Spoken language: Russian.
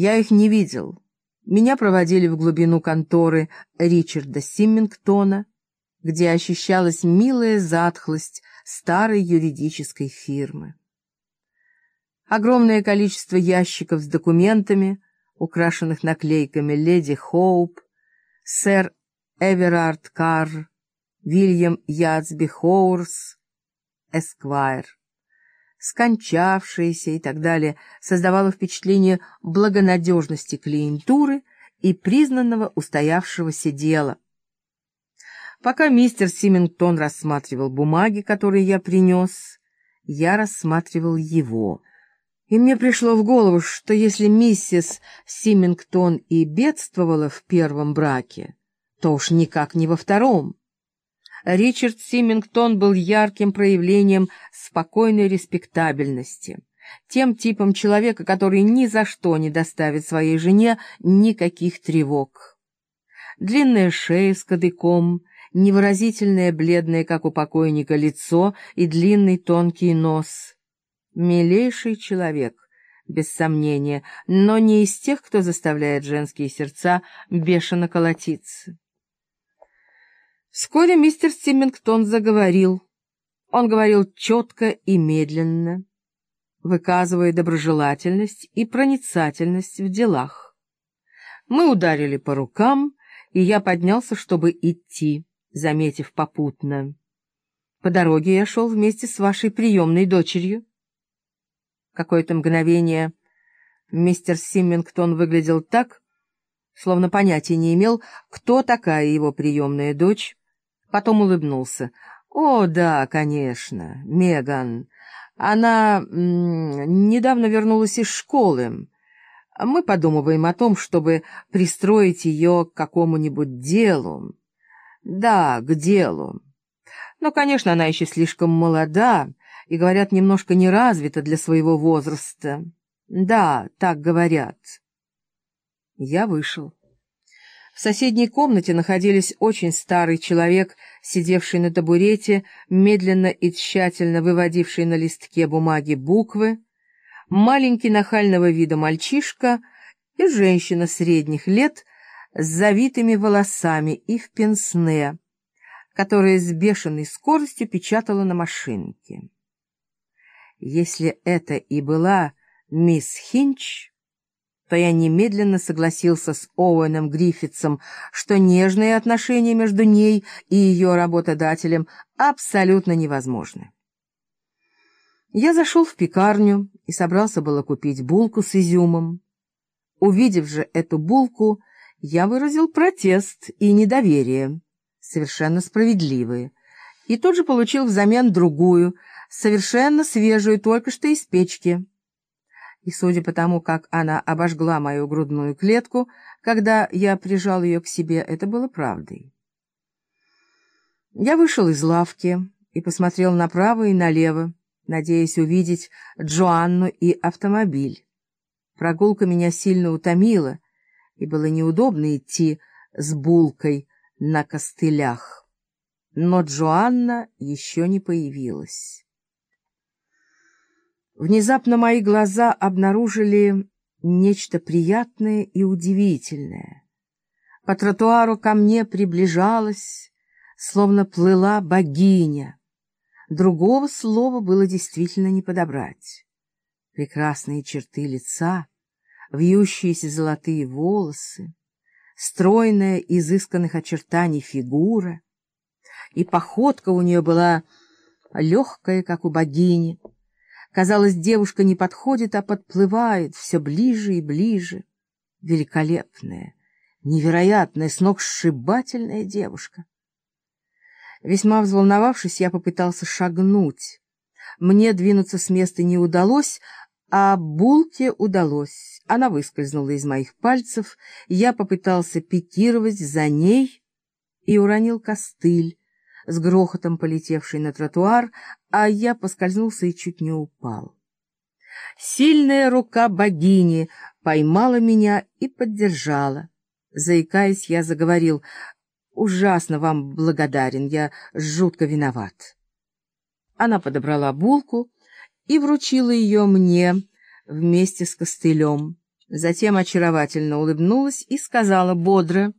Я их не видел. Меня проводили в глубину конторы Ричарда Симмингтона, где ощущалась милая затхлость старой юридической фирмы. Огромное количество ящиков с документами, украшенных наклейками «Леди Хоуп», «Сэр Эверард Карр», «Вильям Ядсби Хоурс», «Эсквайр», скончавшиеся и так далее, создавало впечатление благонадежности клиентуры и признанного устоявшегося дела. Пока мистер Симингтон рассматривал бумаги, которые я принес, я рассматривал его — и мне пришло в голову, что если миссис Симингтон и бедствовала в первом браке, то уж никак не во втором. Ричард Симингтон был ярким проявлением спокойной респектабельности, тем типом человека, который ни за что не доставит своей жене никаких тревог. Длинная шея с кадыком, невыразительное бледное, как у покойника, лицо и длинный тонкий нос — Милейший человек, без сомнения, но не из тех, кто заставляет женские сердца бешено колотиться. Вскоре мистер Стимингтон заговорил. Он говорил четко и медленно, выказывая доброжелательность и проницательность в делах. Мы ударили по рукам, и я поднялся, чтобы идти, заметив попутно. По дороге я шел вместе с вашей приемной дочерью. Какое-то мгновение мистер Симмингтон выглядел так, словно понятия не имел, кто такая его приемная дочь. Потом улыбнулся. «О, да, конечно, Меган. Она недавно вернулась из школы. Мы подумываем о том, чтобы пристроить ее к какому-нибудь делу. Да, к делу. Но, конечно, она еще слишком молода» и, говорят, немножко неразвита для своего возраста. Да, так говорят. Я вышел. В соседней комнате находились очень старый человек, сидевший на табурете, медленно и тщательно выводивший на листке бумаги буквы, маленький нахального вида мальчишка и женщина средних лет с завитыми волосами и в пенсне, которая с бешеной скоростью печатала на машинке. Если это и была мисс Хинч, то я немедленно согласился с Оуэном Гриффитсом, что нежные отношения между ней и ее работодателем абсолютно невозможны. Я зашел в пекарню и собрался было купить булку с изюмом. Увидев же эту булку, я выразил протест и недоверие, совершенно справедливые, и тут же получил взамен другую — совершенно свежую, только что из печки. И судя по тому, как она обожгла мою грудную клетку, когда я прижал ее к себе, это было правдой. Я вышел из лавки и посмотрел направо и налево, надеясь увидеть Джоанну и автомобиль. Прогулка меня сильно утомила, и было неудобно идти с булкой на костылях. Но Джоанна еще не появилась. Внезапно мои глаза обнаружили нечто приятное и удивительное. По тротуару ко мне приближалась, словно плыла богиня. Другого слова было действительно не подобрать. Прекрасные черты лица, вьющиеся золотые волосы, стройная изысканных очертаний фигура, и походка у нее была легкая, как у богини, Казалось, девушка не подходит, а подплывает все ближе и ближе. Великолепная, невероятная, сногсшибательная девушка. Весьма взволновавшись, я попытался шагнуть. Мне двинуться с места не удалось, а булке удалось. Она выскользнула из моих пальцев, я попытался пикировать за ней и уронил костыль, с грохотом полетевший на тротуар, а я поскользнулся и чуть не упал. Сильная рука богини поймала меня и поддержала. Заикаясь, я заговорил, «Ужасно вам благодарен, я жутко виноват». Она подобрала булку и вручила ее мне вместе с костылем. Затем очаровательно улыбнулась и сказала бодро,